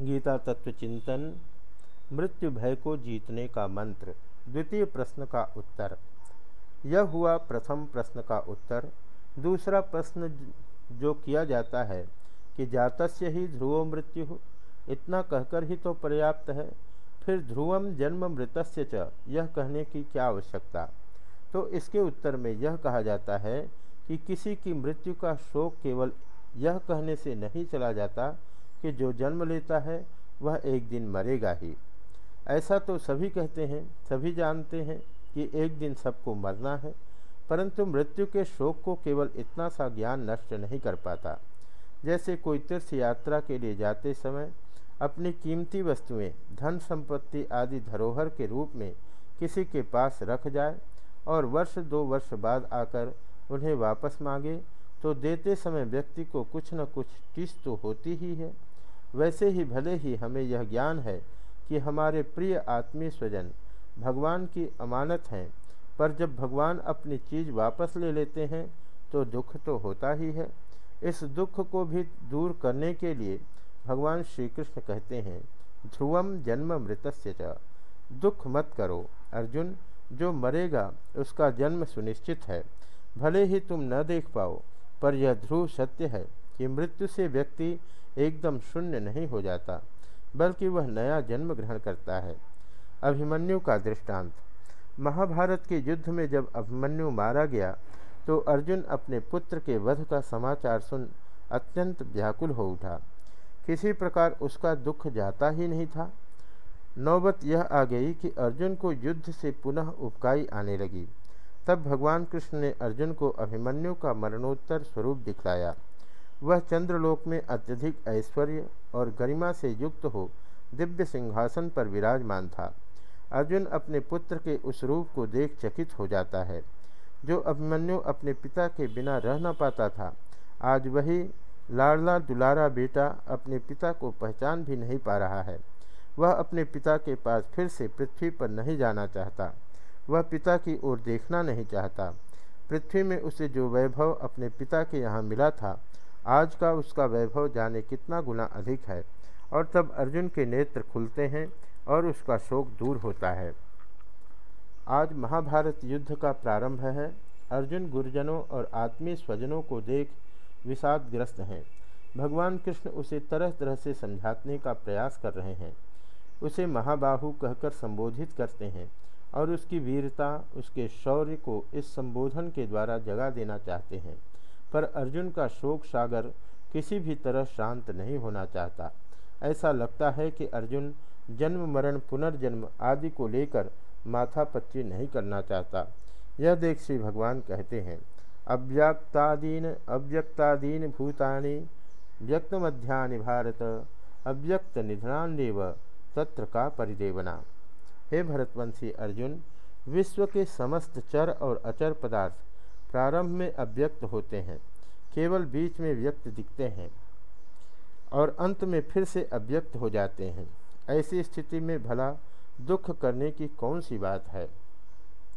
गीता तत्व चिंतन, मृत्यु भय को जीतने का मंत्र, द्वितीय प्रश्न का उत्तर। यह हुआ प्रथम प्रश्न का उत्तर। दूसरा प्रश्न जो किया जाता है कि जातस्य ही ध्रुव मृत्यु, इतना कहकर ही तो पर्याप्त है। फिर ध्रुवम जन्म मृतस्य च, यह कहने की क्या आवश्यकता? तो इसके उत्तर में यह कहा जाता है कि किसी की मृत्यु का शोक केवल यह कहने से नहीं चला जाता कि जो जन्म लेता है, वह एक दिन मरेगा ही। ऐसा तो सभी कहते हैं, सभी जानते हैं कि एक दिन सबको मरना है, परंतु मृत्यु के शोक को केवल इतना सा ज्ञान नष्ट नहीं कर पाता। जैसे कोई तीर्थ यात्रा के लिए जाते समय अपनी कीमती वस्तुएँ, धन संपत्ति आदि धरोहर के रूप में किसी के पास रख जाए और वर्ष दो वर्ष बाद आकर उन्हें वापस मांगे तो देते समय व्यक्ति को कुछ न कुछ टिस तो होती ही है। वैसे ही भले ही हमें यह ज्ञान है कि हमारे प्रिय आत्मीय स्वजन भगवान की अमानत हैं, पर जब भगवान अपनी चीज़ वापस ले लेते हैं तो दुख तो होता ही है। इस दुख को भी दूर करने के लिए भगवान श्री कृष्ण कहते हैं, ध्रुवम जन्म मृतस्य च। दुख मत करो, अर्जुन, जो मरेगा उसका जन्म सुनिश्चित है। भले ही तुम न देख पाओ, पर यह ध्रुव सत्य है। कि मृत्यु से व्यक्ति एकदम शून्य नहीं हो जाता, बल्कि वह नया जन्म ग्रहण करता है। अभिमन्यु का दृष्टांत। महाभारत के युद्ध में जब अभिमन्यु मारा गया तो अर्जुन अपने पुत्र के वध का समाचार सुन अत्यंत व्याकुल हो उठा। किसी प्रकार उसका दुख जाता ही नहीं था। नौबत यह आ गई कि अर्जुन को युद्ध से पुनः उपकाई आने लगी। तब भगवान कृष्ण ने अर्जुन को अभिमन्यु का मरणोत्तर स्वरूप दिखलाया। वह चंद्रलोक में अत्यधिक ऐश्वर्य और गरिमा से युक्त हो, दिव्य सिंहासन पर विराजमान था। अर्जुन अपने पुत्र के उस रूप को देख चकित हो जाता है। जो अभिमन्यु अपने पिता के बिना रह न पाता था, आज वही लाडला दुलारा बेटा अपने पिता को पहचान भी नहीं पा रहा है। वह अपने पिता के पास फिर से पृथ्वी पर नहीं जाना चाहता। वह पिता की ओर देखना नहीं चाहता। पृथ्वी में उसे जो वैभव अपने पिता के यहाँ मिला था आज का उसका वैभव जाने कितना गुना अधिक है। और तब अर्जुन के नेत्र खुलते हैं और उसका शोक दूर होता है। आज महाभारत युद्ध का प्रारंभ है। अर्जुन गुरुजनों और आत्मीय स्वजनों को देख विषादग्रस्त हैं। भगवान कृष्ण उसे तरह तरह से समझाने का प्रयास कर रहे हैं। उसे महाबाहु कहकर संबोधित करते हैं और उसकी वीरता, उसके शौर्य को इस संबोधन के द्वारा जगा देना चाहते हैं। पर अर्जुन का शोक सागर किसी भी तरह शांत नहीं होना चाहता। ऐसा लगता है कि अर्जुन जन्म, मरण, पुनर्जन्म आदि को लेकर माथा पच्ची नहीं करना चाहता। यह देख श्री भगवान कहते हैं, अव्यक्तादीन अव्यक्तादीन भूतानि व्यक्त मध्यानि भारत, अव्यक्त निधनान्यव तत्र का परिदेवना। हे भरतवंशी अर्जुन, विश्व के समस्त चर और अचर पदार्थ प्रारंभ में अव्यक्त होते हैं, केवल बीच में व्यक्त दिखते हैं और अंत में फिर से अव्यक्त हो जाते हैं। ऐसी स्थिति में भला दुख करने की कौन सी बात है?